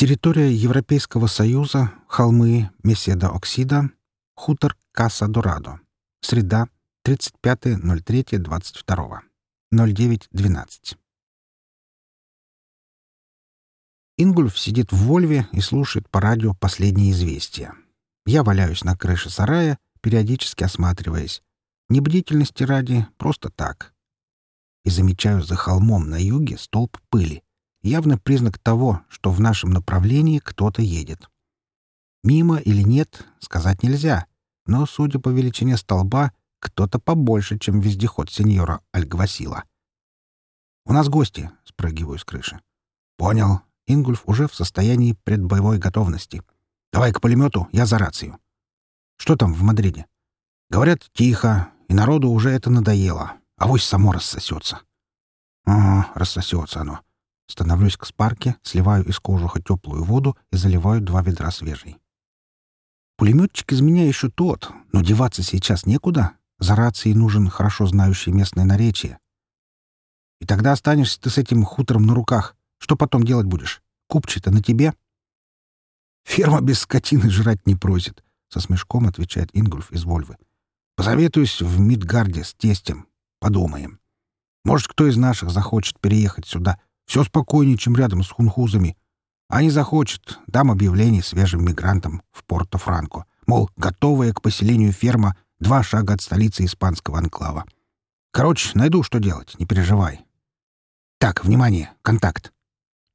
Территория Европейского Союза, холмы Меседа-Оксида, хутор Каса-Дорадо. Среда, 35.03.22. 09.12. Ингульф сидит в Вольве и слушает по радио последние известия. Я валяюсь на крыше сарая, периодически осматриваясь. Не бдительности ради, просто так. И замечаю за холмом на юге столб пыли. Явно признак того, что в нашем направлении кто-то едет. Мимо или нет, сказать нельзя, но, судя по величине столба, кто-то побольше, чем вездеход сеньора Альгвасила. «У нас гости», — спрыгиваю с крыши. «Понял. Ингульф уже в состоянии предбоевой готовности. Давай к пулемету, я за рацию. Что там в Мадриде? Говорят, тихо, и народу уже это надоело. А вось само рассосется. Ага, рассосется оно. Становлюсь к спарке, сливаю из кожуха теплую воду и заливаю два ведра свежей. Пулеметчик из меня еще тот, но деваться сейчас некуда. За рацией нужен хорошо знающий местное наречие. И тогда останешься ты с этим хутором на руках. Что потом делать будешь? Купчи-то на тебе?» «Ферма без скотины жрать не просит», — со смешком отвечает Ингульф из Вольвы. «Позаветуюсь в Мидгарде с тестем. Подумаем. Может, кто из наших захочет переехать сюда. Все спокойнее, чем рядом с хунхузами. А не захочет, дам объявление свежим мигрантам в Порто-Франко. Мол, готовая к поселению ферма два шага от столицы испанского анклава. Короче, найду, что делать, не переживай. Так, внимание, контакт.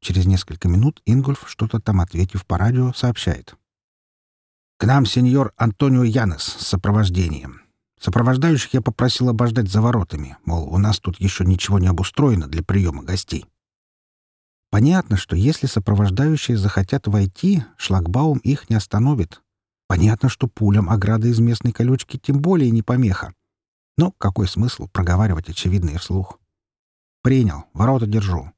Через несколько минут Ингольф, что-то там ответив по радио, сообщает. «К нам сеньор Антонио Янес с сопровождением. Сопровождающих я попросил обождать за воротами, мол, у нас тут еще ничего не обустроено для приема гостей». Понятно, что если сопровождающие захотят войти, шлагбаум их не остановит. Понятно, что пулям ограда из местной колючки тем более не помеха. Но какой смысл проговаривать очевидное вслух? «Принял. Ворота держу.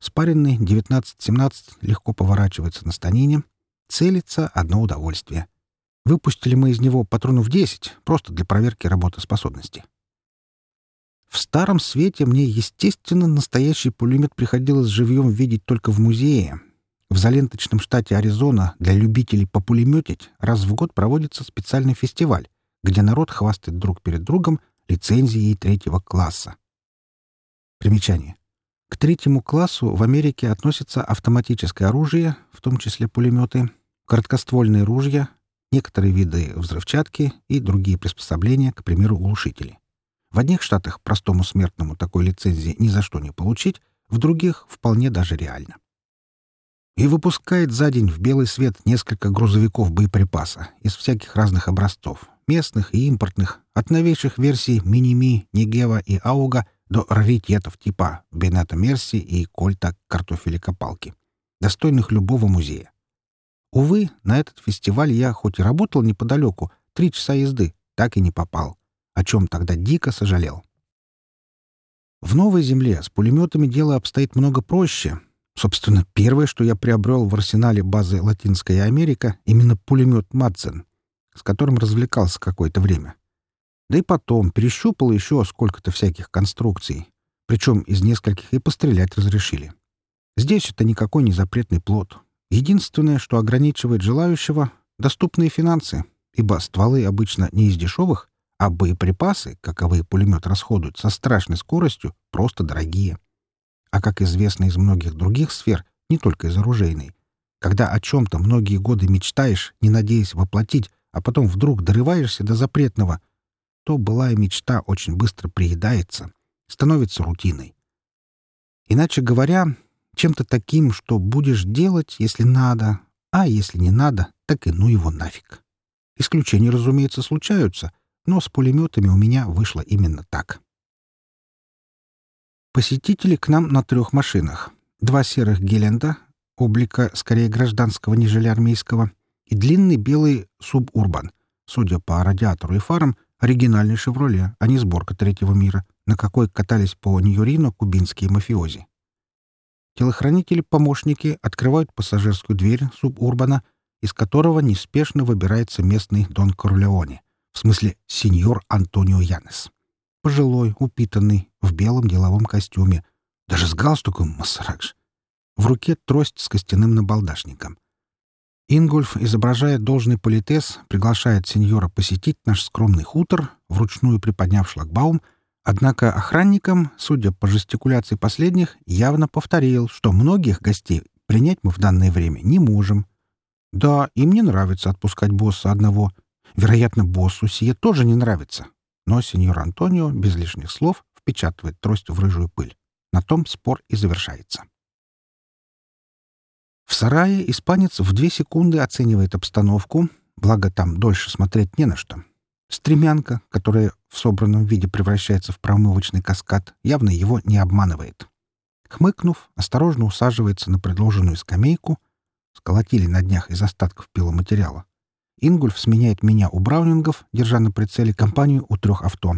Спаренный 19-17 легко поворачивается на станине. Целится — одно удовольствие. Выпустили мы из него патронов 10, просто для проверки работоспособности. В старом свете мне, естественно, настоящий пулемет приходилось живьем видеть только в музее. В заленточном штате Аризона для любителей популеметить раз в год проводится специальный фестиваль, где народ хвастает друг перед другом лицензией третьего класса. Примечание. К третьему классу в Америке относятся автоматическое оружие, в том числе пулеметы, короткоствольные ружья, некоторые виды взрывчатки и другие приспособления, к примеру, глушители. В одних штатах простому смертному такой лицензии ни за что не получить, в других вполне даже реально. И выпускает за день в белый свет несколько грузовиков боеприпаса из всяких разных образцов, местных и импортных, от новейших версий Миними, Нигева и Ауга до раритетов типа Бенета Мерси и Кольта картофелекопалки, достойных любого музея. Увы, на этот фестиваль я хоть и работал неподалеку, три часа езды, так и не попал, о чем тогда дико сожалел. В Новой Земле с пулеметами дело обстоит много проще. Собственно, первое, что я приобрел в арсенале базы Латинская Америка, именно пулемет «Мадзен», с которым развлекался какое-то время. Да и потом перещупал еще сколько-то всяких конструкций. Причем из нескольких и пострелять разрешили. Здесь это никакой не запретный плод. Единственное, что ограничивает желающего — доступные финансы, ибо стволы обычно не из дешевых, а боеприпасы, каковые пулемет расходует со страшной скоростью, просто дорогие. А как известно из многих других сфер, не только из оружейной, когда о чем-то многие годы мечтаешь, не надеясь воплотить, а потом вдруг дорываешься до запретного — то былая мечта очень быстро приедается, становится рутиной. Иначе говоря, чем-то таким, что будешь делать, если надо, а если не надо, так и ну его нафиг. Исключения, разумеется, случаются, но с пулеметами у меня вышло именно так. Посетители к нам на трех машинах. Два серых Геленда, облика скорее гражданского, нежели армейского, и длинный белый субурбан, судя по радиатору и фарам, Оригинальный «Шевроле», а не сборка третьего мира, на какой катались по Нью-Рино кубинские мафиози. Телохранители-помощники открывают пассажирскую дверь субурбана, из которого неспешно выбирается местный Дон Корлеоне, в смысле сеньор Антонио Янес. Пожилой, упитанный, в белом деловом костюме, даже с галстуком Массаракш. В руке трость с костяным набалдашником. Ингульф, изображая должный политес, приглашает сеньора посетить наш скромный хутор, вручную приподняв шлагбаум, однако охранникам, судя по жестикуляции последних, явно повторил, что многих гостей принять мы в данное время не можем. Да, им не нравится отпускать босса одного. Вероятно, боссу сие тоже не нравится. Но сеньор Антонио без лишних слов впечатывает трость в рыжую пыль. На том спор и завершается. В сарае испанец в две секунды оценивает обстановку, благо там дольше смотреть не на что. Стремянка, которая в собранном виде превращается в промывочный каскад, явно его не обманывает. Хмыкнув, осторожно усаживается на предложенную скамейку. Сколотили на днях из остатков пиломатериала. Ингульф сменяет меня у Браунингов, держа на прицеле компанию у трех авто.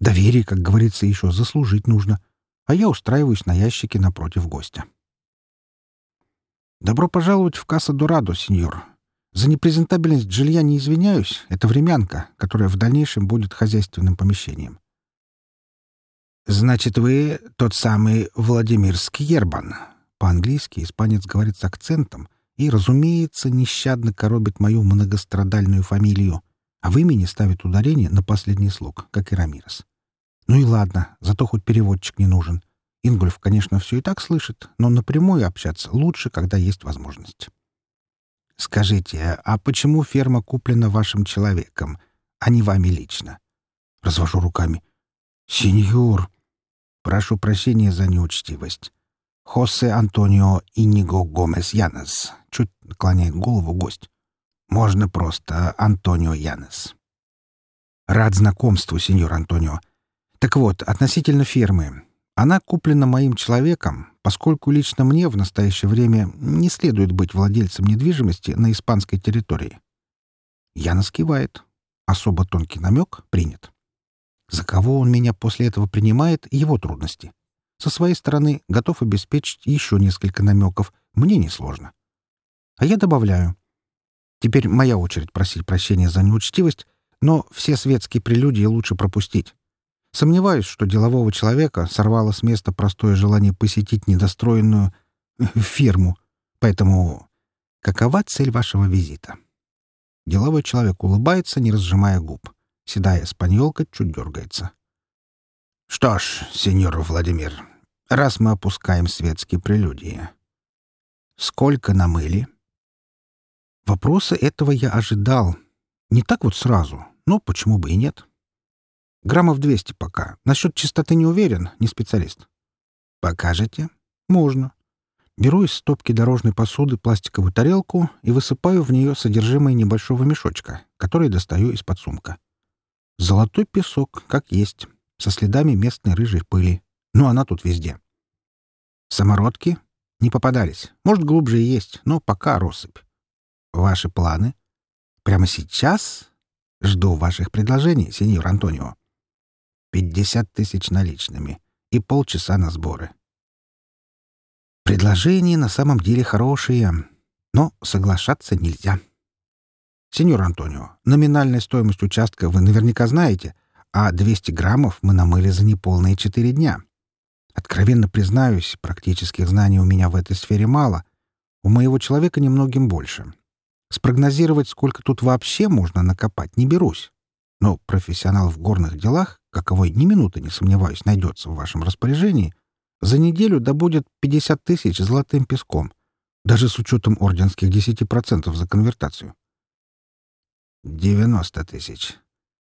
Доверие, как говорится, еще заслужить нужно. А я устраиваюсь на ящике напротив гостя. «Добро пожаловать в Касса Дорадо, сеньор. За непрезентабельность жилья не извиняюсь. Это времянка, которая в дальнейшем будет хозяйственным помещением». «Значит, вы тот самый Владимир Скьербан?» По-английски испанец говорит с акцентом и, разумеется, нещадно коробит мою многострадальную фамилию, а в имени ставит ударение на последний слог, как и Рамирес. Ну и ладно, зато хоть переводчик не нужен. Ингольф, конечно, все и так слышит, но напрямую общаться лучше, когда есть возможность. «Скажите, а почему ферма куплена вашим человеком, а не вами лично?» Развожу руками. «Сеньор, прошу прощения за неучтивость. Хосе Антонио Иниго Гомес Янес», — чуть наклоняет голову гость. «Можно просто Антонио Янес». «Рад знакомству, сеньор Антонио. Так вот, относительно фермы. Она куплена моим человеком, поскольку лично мне в настоящее время не следует быть владельцем недвижимости на испанской территории. Яна скивает. Особо тонкий намек принят. За кого он меня после этого принимает — его трудности. Со своей стороны готов обеспечить еще несколько намеков. Мне несложно. А я добавляю. Теперь моя очередь просить прощения за неучтивость, но все светские прелюдии лучше пропустить. Сомневаюсь, что делового человека сорвало с места простое желание посетить недостроенную э, ферму. Поэтому какова цель вашего визита? Деловой человек улыбается, не разжимая губ. Седая спаньолка чуть дергается. «Что ж, сеньор Владимир, раз мы опускаем светские прелюдии, сколько намыли?» Вопроса этого я ожидал. Не так вот сразу, но почему бы и нет. Граммов 200 пока. Насчет чистоты не уверен, не специалист. Покажете? Можно. Беру из стопки дорожной посуды пластиковую тарелку и высыпаю в нее содержимое небольшого мешочка, который достаю из-под сумка. Золотой песок, как есть, со следами местной рыжей пыли. Но она тут везде. Самородки? Не попадались. Может, глубже и есть, но пока россыпь. Ваши планы? Прямо сейчас? Жду ваших предложений, сеньор Антонио. Пятьдесят тысяч наличными и полчаса на сборы. Предложения на самом деле хорошие, но соглашаться нельзя. Сеньор Антонио, номинальная стоимость участка вы наверняка знаете, а 200 граммов мы намыли за неполные четыре дня. Откровенно признаюсь, практических знаний у меня в этой сфере мало. У моего человека немногим больше. Спрогнозировать, сколько тут вообще можно накопать, не берусь. Но профессионал в горных делах каковой ни минуты не сомневаюсь, найдется в вашем распоряжении, за неделю добудет 50 тысяч золотым песком, даже с учетом орденских 10% за конвертацию. 90 тысяч.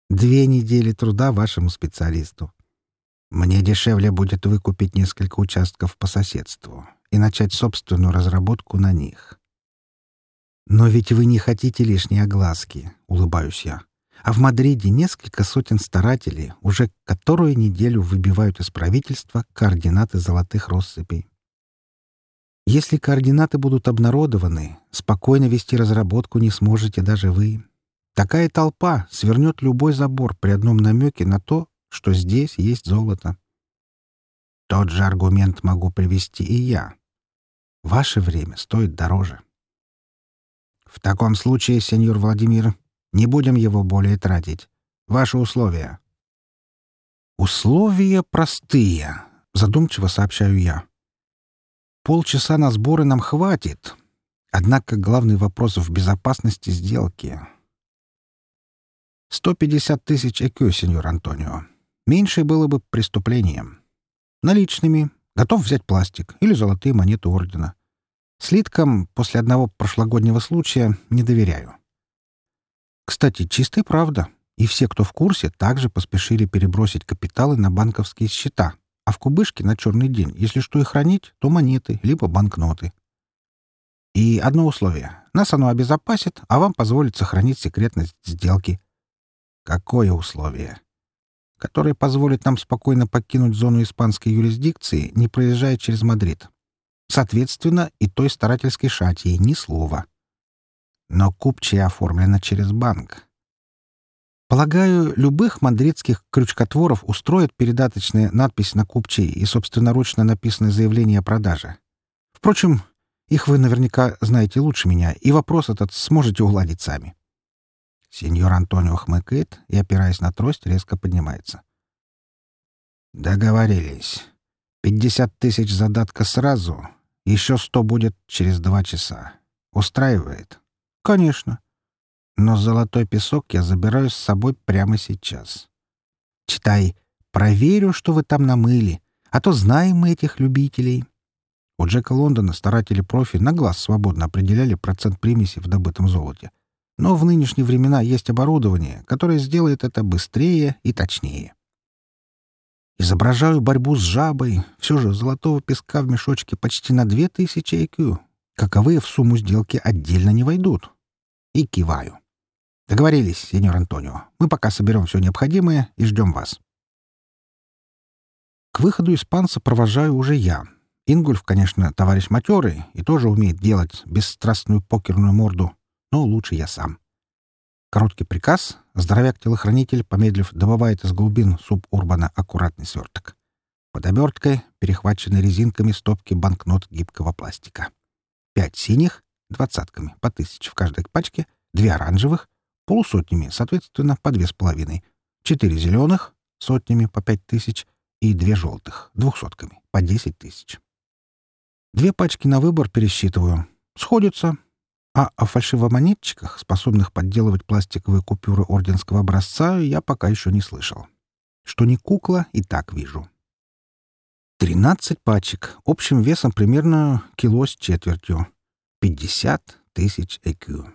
Две недели труда вашему специалисту. Мне дешевле будет выкупить несколько участков по соседству и начать собственную разработку на них. Но ведь вы не хотите лишней огласки, улыбаюсь я а в Мадриде несколько сотен старателей уже которую неделю выбивают из правительства координаты золотых россыпей. Если координаты будут обнародованы, спокойно вести разработку не сможете даже вы. Такая толпа свернет любой забор при одном намеке на то, что здесь есть золото. Тот же аргумент могу привести и я. Ваше время стоит дороже. В таком случае, сеньор Владимир, не будем его более тратить. Ваши условия». «Условия простые», — задумчиво сообщаю я. Полчаса на сборы нам хватит. Однако главный вопрос в безопасности сделки. 150 тысяч ЭКЮ, сеньор Антонио. Меньше было бы преступлением. Наличными. Готов взять пластик или золотые монеты ордена. Слиткам после одного прошлогоднего случая не доверяю. Кстати, чистая правда. И все, кто в курсе, также поспешили перебросить капиталы на банковские счета, а в кубышке на черный день, если что и хранить, то монеты, либо банкноты. И одно условие. Нас оно обезопасит, а вам позволит сохранить секретность сделки. Какое условие? Которое позволит нам спокойно покинуть зону испанской юрисдикции, не проезжая через Мадрид. Соответственно, и той старательской шатии ни слова. Но купчая оформлена через банк. Полагаю, любых мадридских крючкотворов устроит передаточная надпись на купчей и собственноручно написанное заявление о продаже. Впрочем, их вы наверняка знаете лучше меня, и вопрос этот сможете уладить сами. Сеньор Антонио хмыкает и, опираясь на трость, резко поднимается. «Договорились. Пятьдесят тысяч задатка сразу, еще сто будет через два часа. Устраивает?» «Конечно но золотой песок я забираю с собой прямо сейчас. Читай, проверю, что вы там намыли, а то знаем мы этих любителей. У Джека Лондона старатели-профи на глаз свободно определяли процент примеси в добытом золоте. Но в нынешние времена есть оборудование, которое сделает это быстрее и точнее. Изображаю борьбу с жабой. Все же золотого песка в мешочке почти на 2000 IQ. Каковые в сумму сделки отдельно не войдут. И киваю. Договорились, сеньор Антонио. Мы пока соберем все необходимое и ждем вас. К выходу испанца провожаю уже я. Ингульф, конечно, товарищ матерый и тоже умеет делать бесстрастную покерную морду, но лучше я сам. Короткий приказ. Здоровяк-телохранитель, помедлив, добывает из глубин субурбана аккуратный сверток. Под оберткой перехвачены резинками стопки банкнот гибкого пластика. Пять синих, двадцатками, по тысяче в каждой пачке, две оранжевых, полусотнями, соответственно, по две с половиной, четыре зеленых, сотнями по пять тысяч, и две желтых, двухсотками, по десять тысяч. Две пачки на выбор пересчитываю. Сходятся. А о фальшивомонетчиках, способных подделывать пластиковые купюры орденского образца, я пока еще не слышал. Что не кукла, и так вижу. Тринадцать пачек, общим весом примерно кило с четвертью. Пятьдесят тысяч ЭКЮ.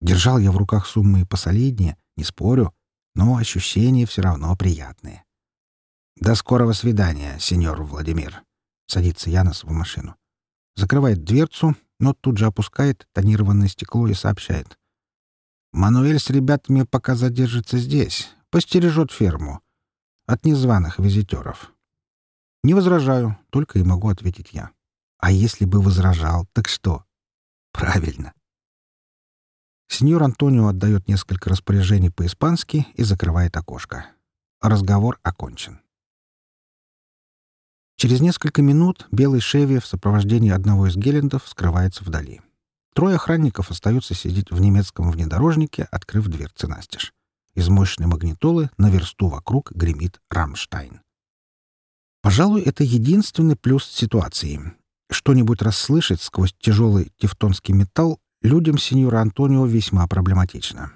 Держал я в руках суммы и посолиднее, не спорю, но ощущения все равно приятные. «До скорого свидания, сеньор Владимир», — садится Янос в машину. Закрывает дверцу, но тут же опускает тонированное стекло и сообщает. «Мануэль с ребятами пока задержится здесь, постережет ферму. От незваных визитеров». «Не возражаю», — только и могу ответить я. «А если бы возражал, так что?» «Правильно. Сеньор Антонио отдает несколько распоряжений по-испански и закрывает окошко. Разговор окончен. Через несколько минут белый Шеви в сопровождении одного из гелендов скрывается вдали. Трое охранников остаются сидеть в немецком внедорожнике, открыв дверцы настежь. Из мощной магнитолы на версту вокруг гремит «Рамштайн». Пожалуй, это единственный плюс ситуации. Что-нибудь расслышать сквозь тяжелый тевтонский металл людям сеньора Антонио весьма проблематично.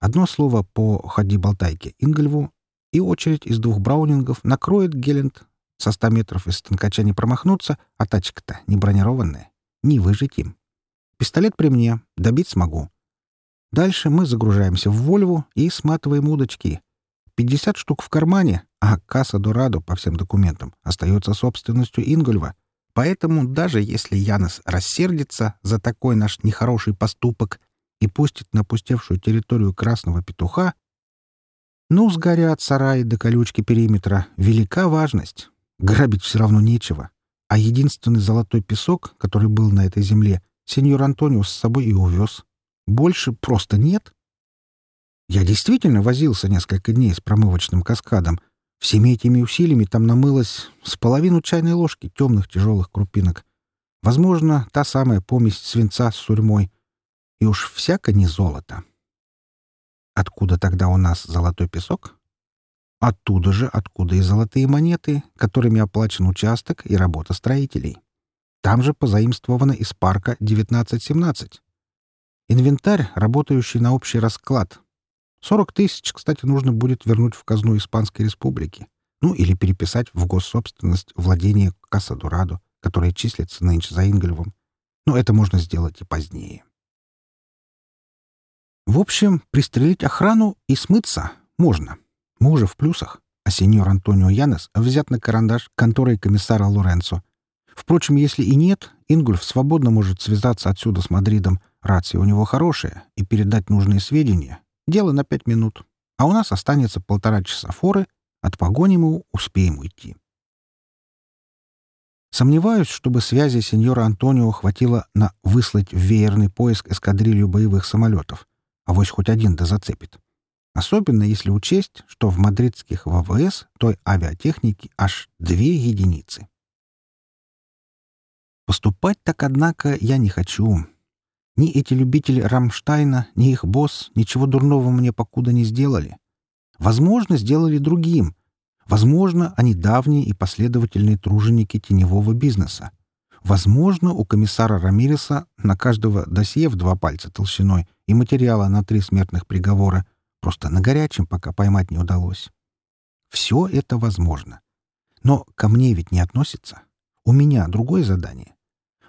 Одно слово по «ходи-болтайке» Ингольву, и очередь из двух браунингов накроет Гелент. Со ста метров из станкача не промахнуться, а тачка-то не бронированная. Не выжить им. Пистолет при мне, добить смогу. Дальше мы загружаемся в «Вольву» и сматываем удочки. 50 штук в кармане, а касса Дорадо по всем документам остается собственностью Ингольва, Поэтому даже если Янос рассердится за такой наш нехороший поступок и пустит на пустевшую территорию красного петуха, ну, сгорят сараи до колючки периметра. Велика важность. Грабить все равно нечего. А единственный золотой песок, который был на этой земле, сеньор Антонио с собой и увез. Больше просто нет. Я действительно возился несколько дней с промывочным каскадом, Всеми этими усилиями там намылось с половину чайной ложки темных тяжелых крупинок. Возможно, та самая помесь свинца с сурьмой. И уж всяко не золото. Откуда тогда у нас золотой песок? Оттуда же, откуда и золотые монеты, которыми оплачен участок и работа строителей. Там же позаимствовано из парка 1917. Инвентарь, работающий на общий расклад. 40 тысяч, кстати, нужно будет вернуть в казну Испанской Республики. Ну, или переписать в госсобственность владение Касадурадо, которое числится нынче за Ингольвом. Но это можно сделать и позднее. В общем, пристрелить охрану и смыться можно. Мы уже в плюсах, а сеньор Антонио Янес взят на карандаш конторой комиссара Лоренцо. Впрочем, если и нет, Ингульф свободно может связаться отсюда с Мадридом, рация у него хорошая, и передать нужные сведения. Дело на пять минут. А у нас останется полтора часа форы, от погони мы успеем уйти. Сомневаюсь, чтобы связи сеньора Антонио хватило на выслать в веерный поиск эскадрилью боевых самолетов. А Авось хоть один да зацепит. Особенно если учесть, что в мадридских ВВС той авиатехники аж две единицы. Поступать так, однако, я не хочу. Ни эти любители Рамштайна, ни их босс ничего дурного мне покуда не сделали. Возможно, сделали другим. Возможно, они давние и последовательные труженики теневого бизнеса. Возможно, у комиссара Рамиреса на каждого досье в два пальца толщиной и материала на три смертных приговора — Просто на горячем пока поймать не удалось. Все это возможно. Но ко мне ведь не относится. У меня другое задание,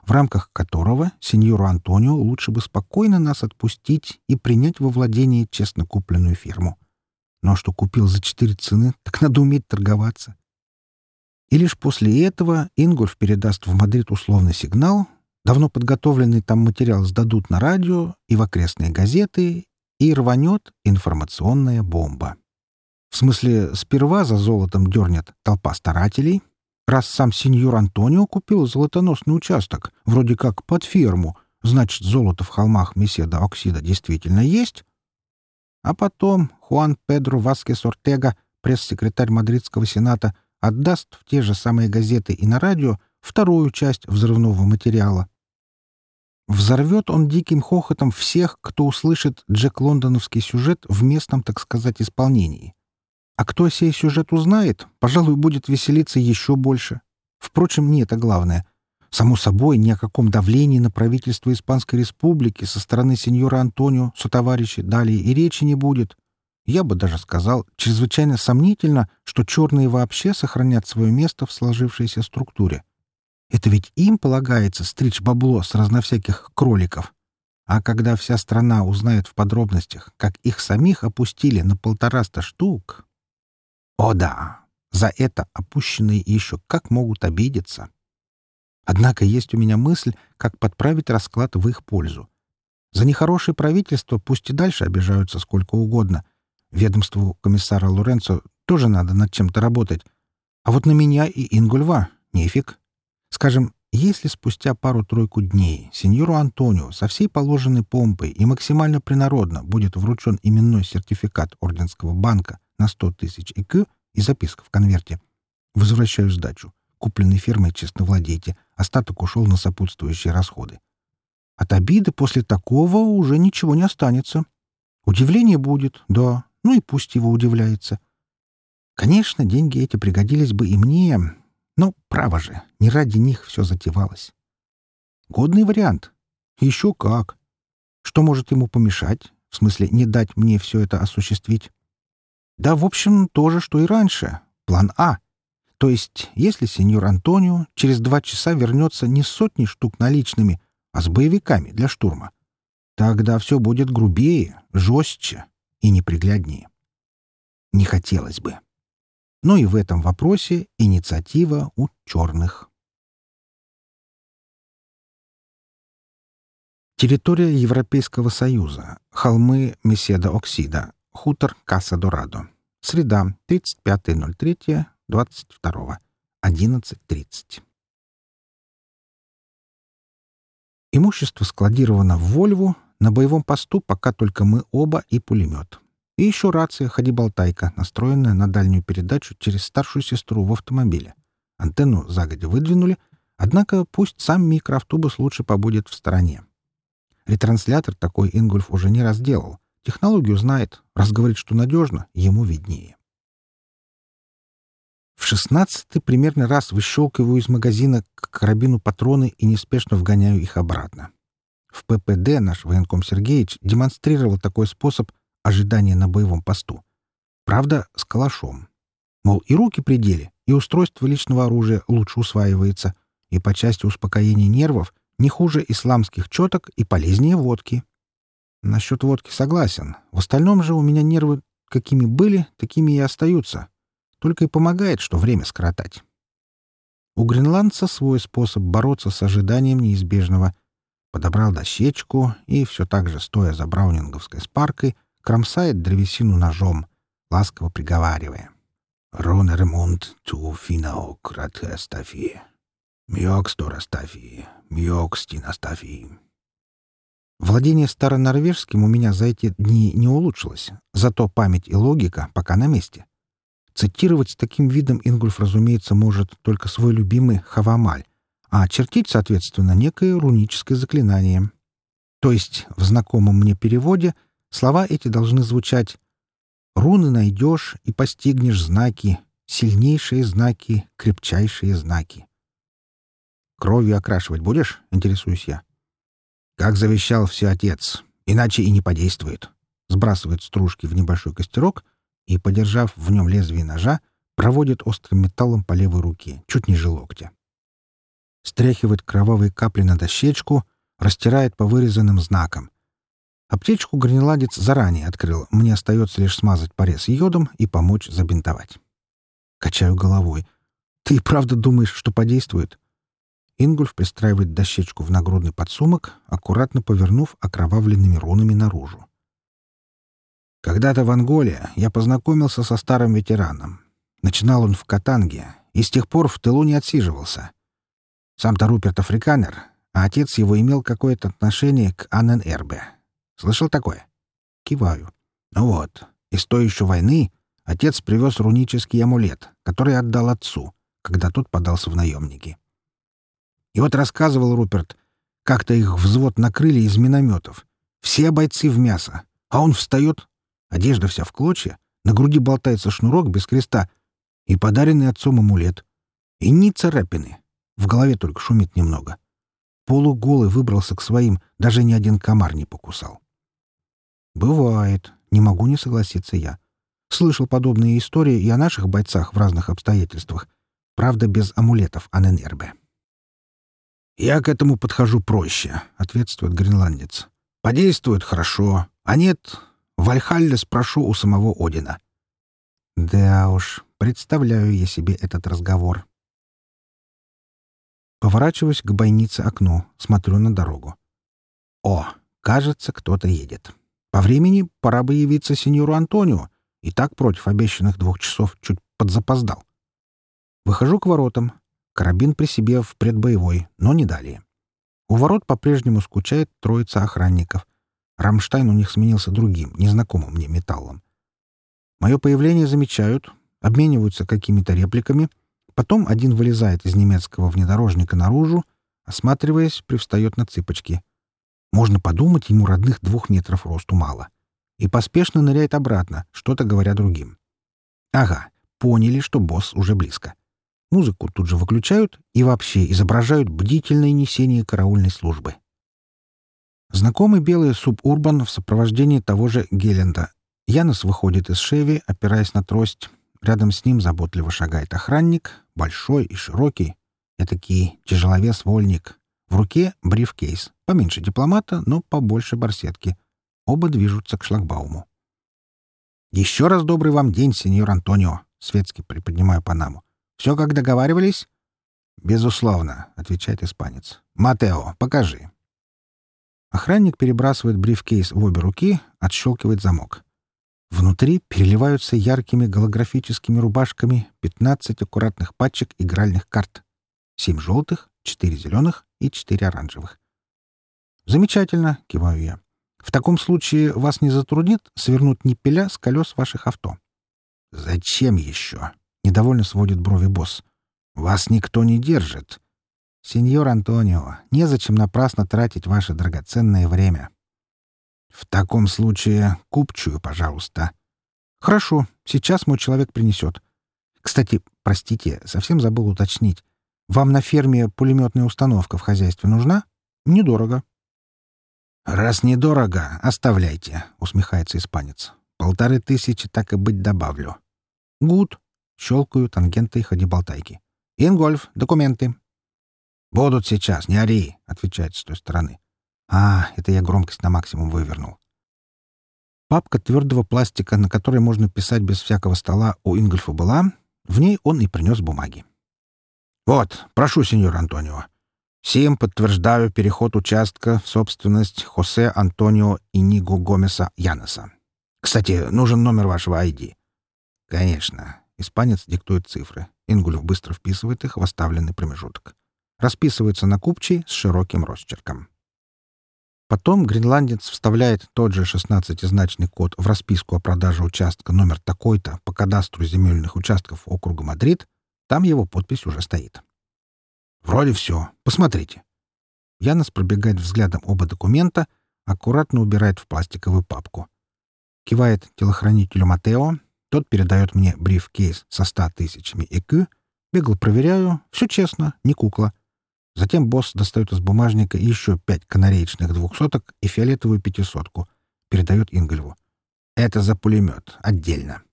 в рамках которого сеньору Антонио лучше бы спокойно нас отпустить и принять во владение честно купленную фирму. Но что купил за четыре цены, так надо уметь торговаться. И лишь после этого Ингольф передаст в Мадрид условный сигнал, давно подготовленный там материал сдадут на радио и в окрестные газеты, и рванет информационная бомба. В смысле, сперва за золотом дернет толпа старателей, раз сам сеньор Антонио купил золотоносный участок, вроде как под ферму, значит, золото в холмах Меседа Оксида действительно есть. А потом Хуан Педро Васкес Ортега, пресс-секретарь Мадридского сената, отдаст в те же самые газеты и на радио вторую часть взрывного материала, Взорвет он диким хохотом всех, кто услышит Джек Лондоновский сюжет в местном, так сказать, исполнении. А кто сей сюжет узнает, пожалуй, будет веселиться еще больше. Впрочем, не это главное. Само собой, ни о каком давлении на правительство Испанской Республики со стороны сеньора Антонио, сотоварища, далее и речи не будет. Я бы даже сказал, чрезвычайно сомнительно, что черные вообще сохранят свое место в сложившейся структуре. Это ведь им полагается стричь бабло с разновсяких кроликов. А когда вся страна узнает в подробностях, как их самих опустили на полтораста штук... О да, за это опущенные еще как могут обидеться. Однако есть у меня мысль, как подправить расклад в их пользу. За нехорошее правительство пусть и дальше обижаются сколько угодно. Ведомству комиссара Лоренцо тоже надо над чем-то работать. А вот на меня и Ингульва нефиг. Скажем, если спустя пару-тройку дней сеньору Антонио со всей положенной помпой и максимально принародно будет вручен именной сертификат Орденского банка на 100 тысяч ИК и записка в конверте «Возвращаю сдачу. Купленной фирмой честно владейте. Остаток ушел на сопутствующие расходы». От обиды после такого уже ничего не останется. Удивление будет, да, ну и пусть его удивляется. Конечно, деньги эти пригодились бы и мне, но, право же, не ради них все затевалось. Годный вариант. Еще как. Что может ему помешать? В смысле, не дать мне все это осуществить? Да, в общем, то же, что и раньше. План А. То есть, если сеньор Антонио через два часа вернется не с сотней штук наличными, а с боевиками для штурма, тогда все будет грубее, жестче и непригляднее. Не хотелось бы но и в этом вопросе инициатива у черных. Территория Европейского Союза. Холмы Меседа-Оксида. Хутор Каса-Дорадо. Среда, 35.03.22. 11.30. Имущество складировано в Вольву, на боевом посту пока только мы оба и пулемет. И еще рация «Ходи-болтайка», настроенная на дальнюю передачу через старшую сестру в автомобиле. Антенну загодя выдвинули, однако пусть сам микроавтобус лучше побудет в стороне. Ретранслятор такой Ингульф уже не раз делал. Технологию знает. Раз говорит, что надежно, ему виднее. В шестнадцатый примерно раз выщелкиваю из магазина к карабину патроны и неспешно вгоняю их обратно. В ППД наш военком Сергеевич демонстрировал такой способ ожидания на боевом посту. Правда, с калашом. Мол, и руки при деле, и устройство личного оружия лучше усваивается, и по части успокоения нервов не хуже исламских четок и полезнее водки. Насчет водки согласен. В остальном же у меня нервы какими были, такими и остаются. Только и помогает, что время скоротать. У гренландца свой способ бороться с ожиданием неизбежного. Подобрал дощечку и, все так же стоя за браунинговской спаркой, кромсает древесину ножом, ласково приговаривая. «Ронеремонт ту финаок ратестафи. Мьок сторастафи. Мьок стинастафи». Владение старонорвежским у меня за эти дни не улучшилось, зато память и логика пока на месте. Цитировать с таким видом Ингульф, разумеется, может только свой любимый Хавамаль, а чертить, соответственно, некое руническое заклинание. То есть в знакомом мне переводе слова эти должны звучать «Руны найдешь и постигнешь знаки, сильнейшие знаки, крепчайшие знаки». «Кровью окрашивать будешь?» — интересуюсь я. Как завещал все отец, иначе и не подействует. Сбрасывает стружки в небольшой костерок и, подержав в нем лезвие ножа, проводит острым металлом по левой руке, чуть ниже локтя. Стряхивает кровавые капли на дощечку, растирает по вырезанным знакам. Аптечку гранеладец заранее открыл, мне остается лишь смазать порез йодом и помочь забинтовать. Качаю головой. «Ты правда думаешь, что подействует?» Ингульф пристраивает дощечку в нагрудный подсумок, аккуратно повернув окровавленными рунами наружу. Когда-то в Анголе я познакомился со старым ветераном. Начинал он в Катанге и с тех пор в тылу не отсиживался. Сам-то Руперт африканер, а отец его имел какое-то отношение к Аннен-Эрбе. Слышал такое? Киваю. Ну вот, из той еще войны отец привез рунический амулет, который отдал отцу, когда тот подался в наемники. И вот рассказывал Руперт, как-то их взвод накрыли из минометов. Все бойцы в мясо. А он встает, одежда вся в клочья, на груди болтается шнурок без креста и подаренный отцом амулет. И ни царапины. В голове только шумит немного. Полуголый выбрался к своим, даже ни один комар не покусал. «Бывает. Не могу не согласиться я. Слышал подобные истории и о наших бойцах в разных обстоятельствах. Правда, без амулетов Аненербе. «Я к этому подхожу проще», — ответствует гренландец. «Подействует хорошо, а нет, в Вальхалле спрошу у самого Одина». Да уж, представляю я себе этот разговор. Поворачиваюсь к бойнице окну, смотрю на дорогу. О, кажется, кто-то едет. По времени пора бы явиться сеньору Антонио, и так против обещанных двух часов чуть подзапоздал. Выхожу к воротам, Карабин при себе в предбоевой, но не далее. У ворот по-прежнему скучает троица охранников. Рамштайн у них сменился другим, незнакомым мне металлом. Мое появление замечают, обмениваются какими-то репликами. Потом один вылезает из немецкого внедорожника наружу, осматриваясь, привстает на цыпочки. Можно подумать, ему родных двух метров росту мало. И поспешно ныряет обратно, что-то говоря другим. Ага, поняли, что босс уже близко. Музыку тут же выключают и вообще изображают бдительное несение караульной службы. Знакомый белый субурбан в сопровождении того же Геленда. Янос выходит из Шеви, опираясь на трость. Рядом с ним заботливо шагает охранник, большой и широкий. Этакий тяжеловес-вольник. В руке брифкейс. Поменьше дипломата, но побольше барсетки. Оба движутся к шлагбауму. «Еще раз добрый вам день, сеньор Антонио!» — светски приподнимаю Панаму. Все, как договаривались?» «Безусловно», — отвечает испанец. «Матео, покажи». Охранник перебрасывает брифкейс в обе руки, отщелкивает замок. Внутри переливаются яркими голографическими рубашками 15 аккуратных пачек игральных карт. Семь желтых, четыре зеленых и четыре оранжевых. «Замечательно», — киваю я. «В таком случае вас не затруднит свернуть ниппеля с колес ваших авто». «Зачем еще?» — недовольно сводит брови босс. «Вас никто не держит». «Сеньор Антонио, незачем напрасно тратить ваше драгоценное время». «В таком случае купчую, пожалуйста». «Хорошо, сейчас мой человек принесет. Кстати, Простите, совсем забыл уточнить. Вам на ферме пулеметная установка в хозяйстве нужна? Недорого. «Раз недорого, оставляйте», — усмехается испанец. «Полторы тысячи, так и быть, добавлю». «Гуд», — щелкаю тангентой ходи-болтайки. «Ингольф, документы». «Будут сейчас, не ори», — отвечает с той стороны. «А, это я громкость на максимум вывернул». Папка твердого пластика, на которой можно писать без всякого стола, у Ингольфа была. В ней он и принес бумаги. «Вот, прошу, сеньор Антонио. Сим подтверждаю переход участка в собственность Хосе Антонио Иниго Гомеса Янеса. Кстати, нужен номер вашего ID». «Конечно». Испанец диктует цифры. Ингульф быстро вписывает их в оставленный промежуток. Расписывается на купчей с широким росчерком. Потом гренландец вставляет тот же 16-значный код в расписку о продаже участка номер такой-то по кадастру земельных участков округа Мадрид. Там его подпись уже стоит. «Вроде все. Посмотрите». Янос пробегает взглядом оба документа, аккуратно убирает в пластиковую папку. Кивает телохранителю Матео, тот передает мне бриф-кейс со ста тысячами ЭКЮ, бегло проверяю, все честно, не кукла. Затем босс достает из бумажника еще пять канареечных двухсоток и фиолетовую пятисотку. Передает Ингольву. «Это за пулемет. Отдельно».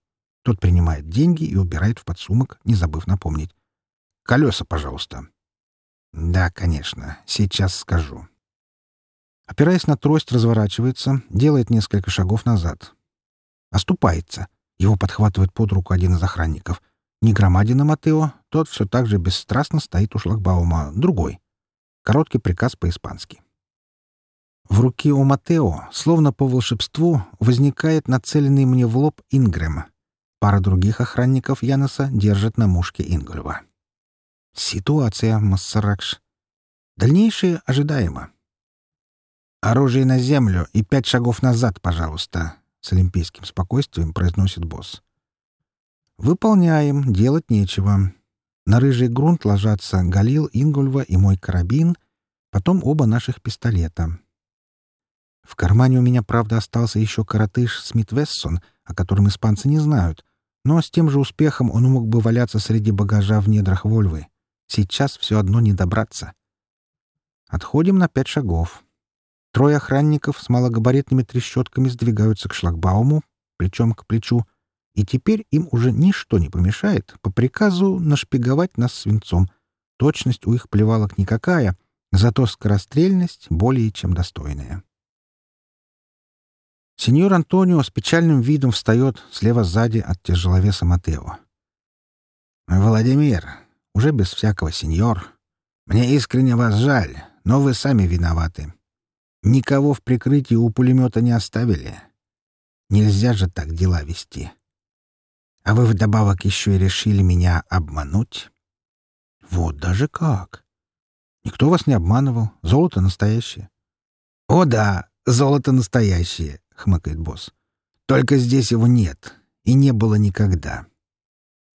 Тот принимает деньги и убирает в подсумок, не забыв напомнить. «Колеса, пожалуйста». «Да, конечно. Сейчас скажу». Опираясь на трость, разворачивается, делает несколько шагов назад. Оступается. Его подхватывает под руку один из охранников. Не громадина Матео, тот все так же бесстрастно стоит у шлагбаума, другой. Короткий приказ по-испански. В руке у Матео, словно по волшебству, возникает нацеленный мне в лоб Ингрэм. Пара других охранников Яноса держит на мушке Ингольва. Ситуация, Массаракш. Дальнейшее ожидаемо. «Оружие на землю и пять шагов назад, пожалуйста», — с олимпийским спокойствием произносит босс. «Выполняем, делать нечего. На рыжий грунт ложатся Галил Ингульва и мой карабин, потом оба наших пистолета. В кармане у меня, правда, остался еще коротыш Смит Вессон, о котором испанцы не знают, но с тем же успехом он мог бы валяться среди багажа в недрах Вольвы. Сейчас все одно не добраться. Отходим на пять шагов. Трое охранников с малогабаритными трещотками сдвигаются к шлагбауму, плечом к плечу, и теперь им уже ничто не помешает по приказу нашпиговать нас свинцом. Точность у их плевалок никакая, зато скорострельность более чем достойная. Сеньор Антонио с печальным видом встает слева сзади от тяжеловеса Матео. «Владимир, уже без всякого сеньор, мне искренне вас жаль, но вы сами виноваты. Никого в прикрытии у пулемета не оставили. Нельзя же так дела вести. А вы вдобавок еще и решили меня обмануть? Вот даже как. Никто вас не обманывал. Золото настоящее. О да, золото настоящее, хмыкает босс. Только здесь его нет и не было никогда.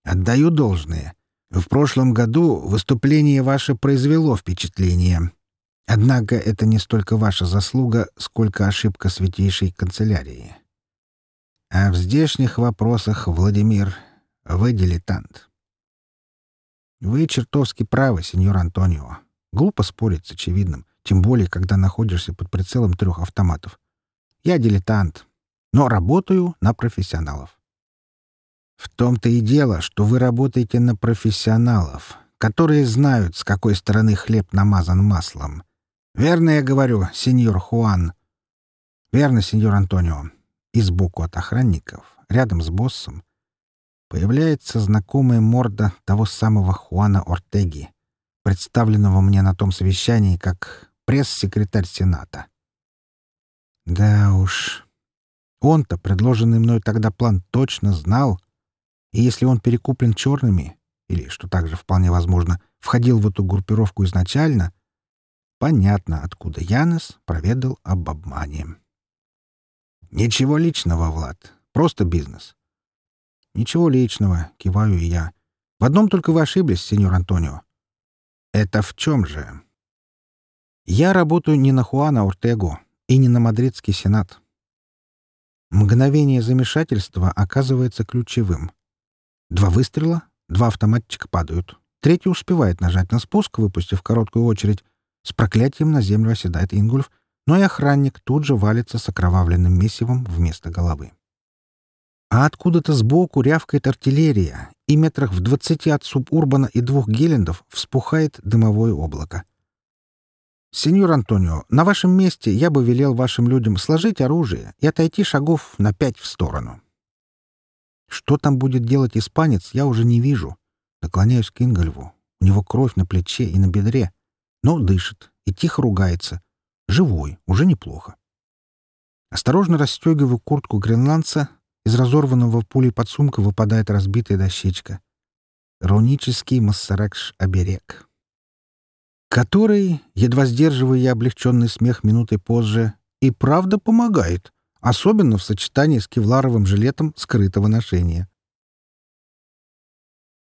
Отдаю должное. В прошлом году выступление ваше произвело впечатление. Однако это не столько ваша заслуга, сколько ошибка святейшей канцелярии. А в здешних вопросах, Владимир, вы дилетант. Вы чертовски правы, сеньор Антонио. Глупо спорить с очевидным, тем более, когда находишься под прицелом трех автоматов. Я дилетант, но работаю на профессионалов. В том-то и дело, что вы работаете на профессионалов, которые знают, с какой стороны хлеб намазан маслом. Верно я говорю, сеньор Хуан. Верно, сеньор Антонио и сбоку от охранников, рядом с боссом, появляется знакомая морда того самого Хуана Ортеги, представленного мне на том совещании как пресс-секретарь Сената. Да уж, он-то предложенный мной тогда план точно знал, и если он перекуплен черными, или, что также вполне возможно, входил в эту группировку изначально, понятно, откуда Янес проведал об обмане. «Ничего личного, Влад. Просто бизнес». «Ничего личного», — киваю и я. «В одном только вы ошиблись, сеньор Антонио». «Это в чем же?» «Я работаю не на Хуана Ортегу и не на Мадридский Сенат». Мгновение замешательства оказывается ключевым. Два выстрела, Два автоматчика падают. Третий успевает нажать на спуск, выпустив короткую очередь. С проклятием на землю оседает Ингульф, но и охранник тут же валится с окровавленным месивом вместо головы. А откуда-то сбоку рявкает артиллерия, и метрах в двадцати от субурбана и двух гелендов вспухает дымовое облако. «Сеньор Антонио, на вашем месте я бы велел вашим людям сложить оружие и отойти шагов на пять в сторону». Что там будет делать испанец, я уже не вижу. Наклоняюсь к Ингольву. У него кровь на плече и на бедре. Но дышит и тихо ругается. Живой, уже неплохо. Осторожно расстегиваю куртку гренландца. Из разорванного пулей подсумка выпадает разбитая дощечка. Рунический массаракш-оберег. Который, едва сдерживая облегченный смех минутой позже, и правда помогает, особенно в сочетании с кевларовым жилетом скрытого ношения.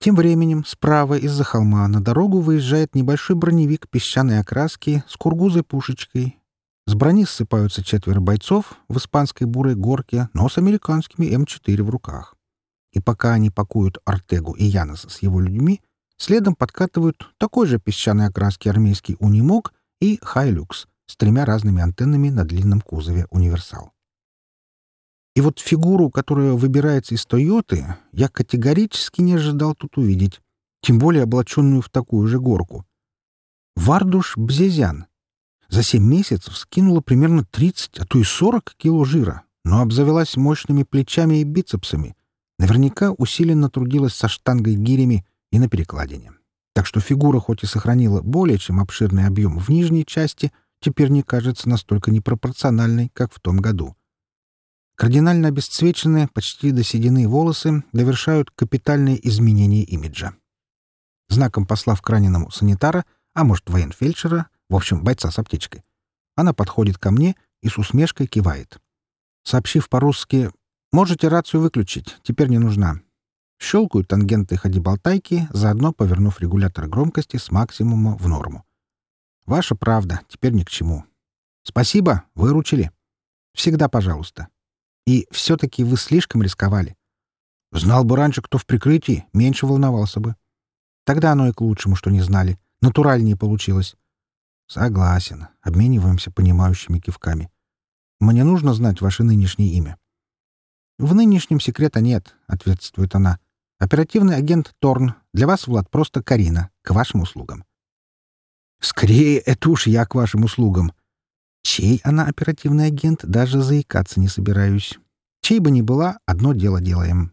Тем временем справа из-за холма на дорогу выезжает небольшой броневик песчаной окраски с кургузой-пушечкой. С брони ссыпаются четверо бойцов в испанской бурой горке, но с американскими М4 в руках. И пока они пакуют Артегу и Янос с его людьми, следом подкатывают такой же песчаной окраски армейский унимок и Хайлюкс с тремя разными антеннами на длинном кузове универсал. И вот фигуру, которая выбирается из «Тойоты», я категорически не ожидал тут увидеть, тем более облаченную в такую же горку. Вардуш Бзезян. За семь месяцев скинула примерно 30, а то и 40 кило жира, но обзавелась мощными плечами и бицепсами. Наверняка усиленно трудилась со штангой гирями и на перекладине. Так что фигура хоть и сохранила более чем обширный объем в нижней части, теперь не кажется настолько непропорциональной, как в том году — Кардинально обесцвеченные, почти до седины волосы довершают капитальные изменения имиджа. Знаком послав к раненому санитара, а может, военфельдшера, в общем, бойца с аптечкой, она подходит ко мне и с усмешкой кивает. Сообщив по-русски «Можете рацию выключить, теперь не нужна». Щелкают тангенты ходи-болтайки, заодно повернув регулятор громкости с максимума в норму. «Ваша правда, теперь ни к чему. Спасибо, выручили. Всегда пожалуйста. И все-таки вы слишком рисковали. Знал бы раньше, кто в прикрытии, меньше волновался бы. Тогда оно и к лучшему, что не знали. Натуральнее получилось. Согласен. Обмениваемся понимающими кивками. Мне нужно знать ваше нынешнее имя. В нынешнем секрета нет, ответствует она. Оперативный агент Торн. Для вас, Влад, просто Карина. К вашим услугам. Скорее, это уж я к вашим услугам. Чей она оперативный агент, даже заикаться не собираюсь. Чей бы ни была, одно дело делаем.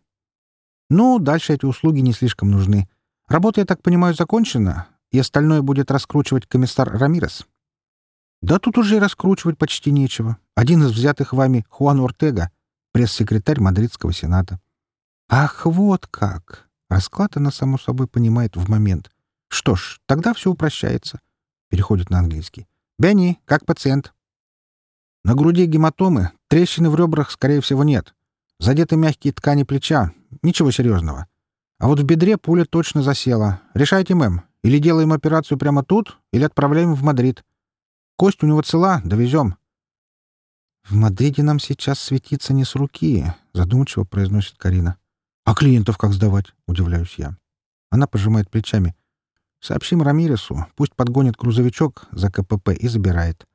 Ну, дальше эти услуги не слишком нужны. Работа, я так понимаю, закончена, и остальное будет раскручивать комиссар Рамирес. Да тут уже и раскручивать почти нечего. Один из взятых вами Хуан Ортега, пресс-секретарь Мадридского сената. Ах, вот как! Расклад она, само собой, понимает в момент. Что ж, тогда все упрощается. Переходит на английский. «Бенни, как пациент?» На груди гематомы, трещины в ребрах, скорее всего, нет. Задеты мягкие ткани плеча. Ничего серьезного. А вот в бедре пуля точно засела. Решайте, мэм. Или делаем операцию прямо тут, или отправляем в Мадрид. Кость у него цела, довезем. «В Мадриде нам сейчас светиться не с руки», — задумчиво произносит Карина. «А клиентов как сдавать?» — удивляюсь я. Она пожимает плечами. «Сообщим Рамиресу, пусть подгонит грузовичок за КПП и забирает.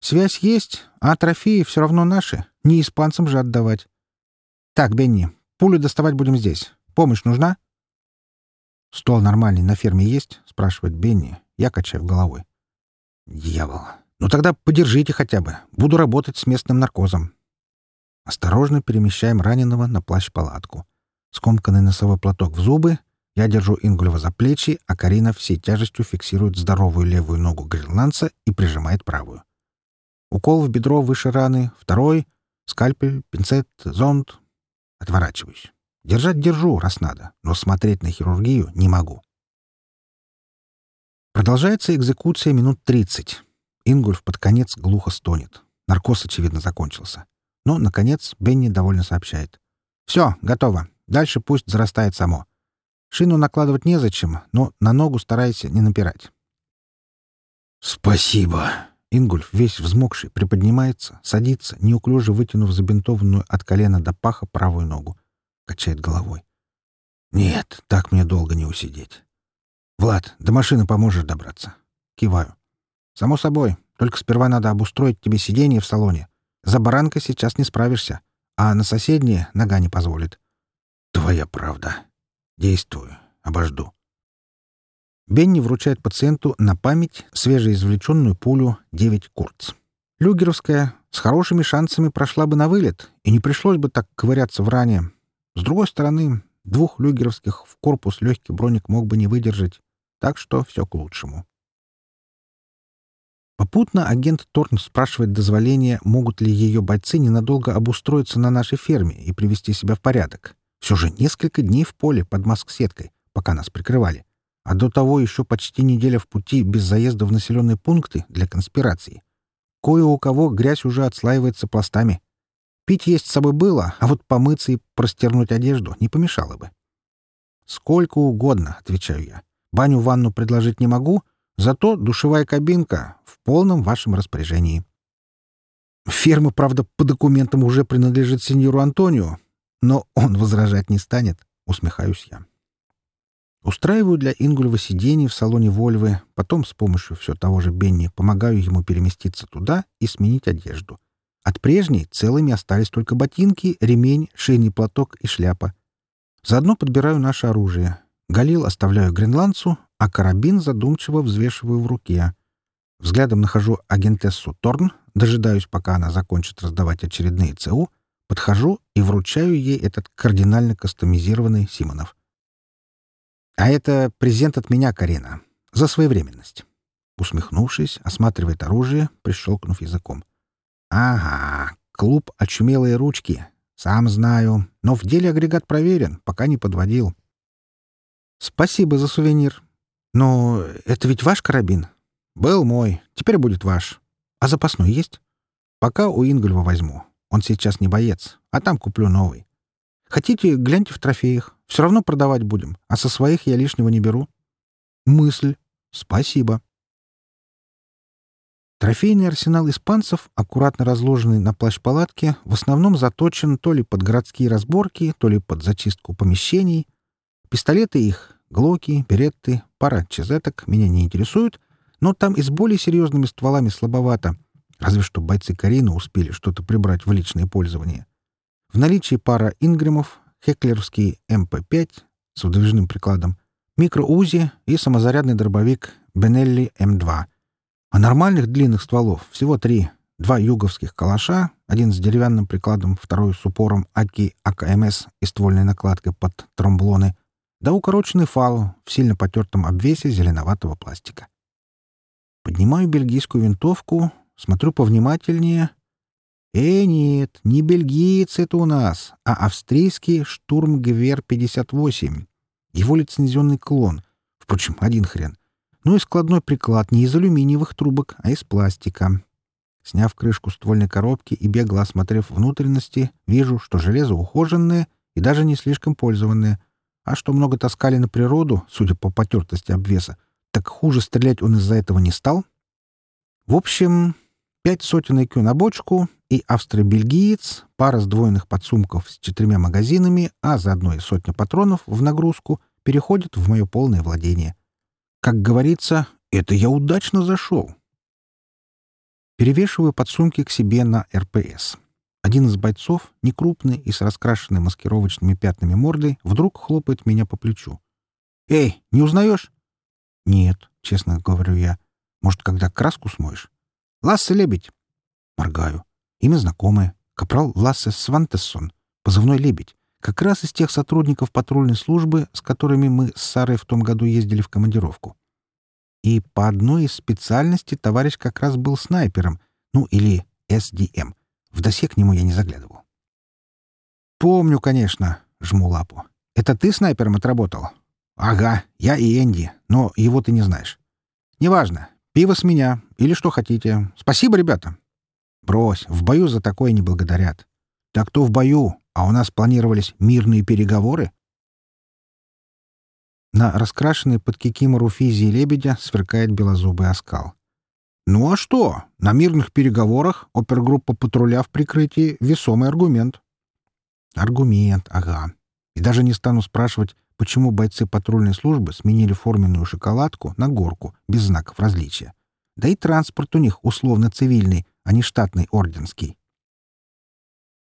Связь есть, а трофеи все равно наши. Не испанцам же отдавать. Так, Бенни, пулю доставать будем здесь. Помощь нужна? Стол нормальный на ферме есть? Спрашивает Бенни. Я качаю головой. Дьявол. Ну тогда подержите хотя бы. Буду работать с местным наркозом. Осторожно перемещаем раненого на плащ-палатку. Скомканный носовой платок в зубы. Я держу Ингулева за плечи, а Карина всей тяжестью фиксирует здоровую левую ногу гренландца и прижимает правую. Укол в бедро выше раны, второй, скальпель, пинцет, зонд. Отворачиваюсь. Держать держу, раз надо, но смотреть на хирургию не могу. Продолжается экзекуция минут тридцать. Ингульф под конец глухо стонет. Наркоз, очевидно, закончился. Но, наконец, Бенни довольно сообщает. «Все, готово. Дальше пусть зарастает само. Шину накладывать незачем, но на ногу старайся не напирать». «Спасибо», Ингульф, весь взмокший, приподнимается, садится, неуклюже вытянув забинтованную от колена до паха правую ногу. Качает головой. Нет, так мне долго не усидеть. Влад, до машины поможешь добраться? Киваю. Само собой, только сперва надо обустроить тебе сиденье в салоне. За баранкой сейчас не справишься, а на соседнее нога не позволит. Твоя правда. Действую. Обожду. Бенни вручает пациенту на память свежеизвлеченную пулю 9 Курц. Люгеровская с хорошими шансами прошла бы на вылет, и не пришлось бы так ковыряться в ране. С другой стороны, двух люгеровских в корпус легкий броник мог бы не выдержать, так что все к лучшему. Попутно агент Торн спрашивает дозволения, могут ли ее бойцы ненадолго обустроиться на нашей ферме и привести себя в порядок. Все же несколько дней в поле под маск-сеткой, пока нас прикрывали. А до того еще почти неделя в пути без заезда в населенные пункты для конспирации. Кое у кого грязь уже отслаивается пластами. Пить есть с собой было, а вот помыться и простернуть одежду не помешало бы. «Сколько угодно», — отвечаю я. «Баню-ванну предложить не могу, зато душевая кабинка в полном вашем распоряжении». Ферма, правда, по документам уже принадлежит сеньору Антонио, но он возражать не станет, усмехаюсь я. Устраиваю для Ингульва сиденье в салоне Вольвы, потом с помощью все того же Бенни помогаю ему переместиться туда и сменить одежду. От прежней целыми остались только ботинки, ремень, шейный платок и шляпа. Заодно подбираю наше оружие. Галил оставляю гренландцу, а карабин задумчиво взвешиваю в руке. Взглядом нахожу агентессу Торн, дожидаюсь, пока она закончит раздавать очередные ЦУ, подхожу и вручаю ей этот кардинально кастомизированный Симонов. «А это презент от меня, Карина. За своевременность». Усмехнувшись, осматривает оружие, прищелкнув языком. «Ага, клуб «Очумелые ручки». Сам знаю, но в деле агрегат проверен, пока не подводил». «Спасибо за сувенир. Но это ведь ваш карабин?» «Был мой, теперь будет ваш. А запасной есть?» «Пока у Ингольва возьму. Он сейчас не боец, а там куплю новый. Хотите, гляньте в трофеях. Все равно продавать будем, а со своих я лишнего не беру. Мысль. Спасибо. Трофейный арсенал испанцев, аккуратно разложенный на плащ-палатке, в основном заточен то ли под городские разборки, то ли под зачистку помещений. Пистолеты их, глоки, беретты, пара чезеток меня не интересуют, но там и с более серьезными стволами слабовато, разве что бойцы Карина успели что-то прибрать в личное пользование. В наличии пара ингрэмов, хеклеровский МП-5 с выдвижным прикладом, микро-УЗИ и самозарядный дробовик Бенелли М2. А нормальных длинных стволов всего три. Два юговских калаша, один с деревянным прикладом, второй с упором аки АКМС и ствольной накладкой под тромблоны, да укороченный фал в сильно потертом обвесе зеленоватого пластика. Поднимаю бельгийскую винтовку, смотрю повнимательнее «Э, нет, не бельгиец это у нас, а австрийский штурмгвер-58. Его лицензионный клон. Впрочем, один хрен. Ну и складной приклад не из алюминиевых трубок, а из пластика. Сняв крышку ствольной коробки и бегло осмотрев внутренности, вижу, что железо ухоженное и даже не слишком пользованное. А что много таскали на природу, судя по потертости обвеса, так хуже стрелять он из-за этого не стал. В общем, пять сотен IQ на бочку и австро-бельгиец, пара сдвоенных подсумков с четырьмя магазинами, а заодно и сотня патронов в нагрузку переходят в мое полное владение. Как говорится, это я удачно зашел. Перевешиваю подсумки к себе на РПС. Один из бойцов, некрупный и с раскрашенной маскировочными пятнами мордой, вдруг хлопает меня по плечу. «Эй, не узнаешь?» «Нет», — честно говорю я. «Может, когда краску смоешь?» «Лассе Лебедь». Моргаю. Имя знакомое. Капрал Лассе Свантессон, позывной «Лебедь». Как раз из тех сотрудников патрульной службы, с которыми мы с Сарой в том году ездили в командировку. И по одной из специальностей товарищ как раз был снайпером, ну или СДМ. В досье к нему я не заглядывал. «Помню, конечно», — жму лапу. «Это ты снайпером отработал?» «Ага, я и Энди, но его ты не знаешь». «Неважно. Пиво с меня. Или что хотите. Спасибо, ребята. Брось, в бою за такое не благодарят. Так то в бою, а у нас планировались мирные переговоры. На раскрашенной под кикимору физии лебедя сверкает белозубый оскал. Ну а что? На мирных переговорах опергруппа патруля в прикрытии — весомый аргумент. Аргумент, ага. И даже не стану спрашивать, почему бойцы патрульной службы сменили форменную шоколадку на горку без знаков различия. Да и транспорт у них условно-цивильный, а не штатный орденский.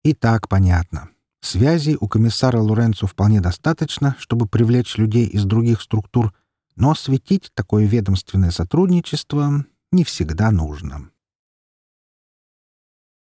И так понятно. Связей у комиссара Лоренцо вполне достаточно, чтобы привлечь людей из других структур, но осветить такое ведомственное сотрудничество не всегда нужно.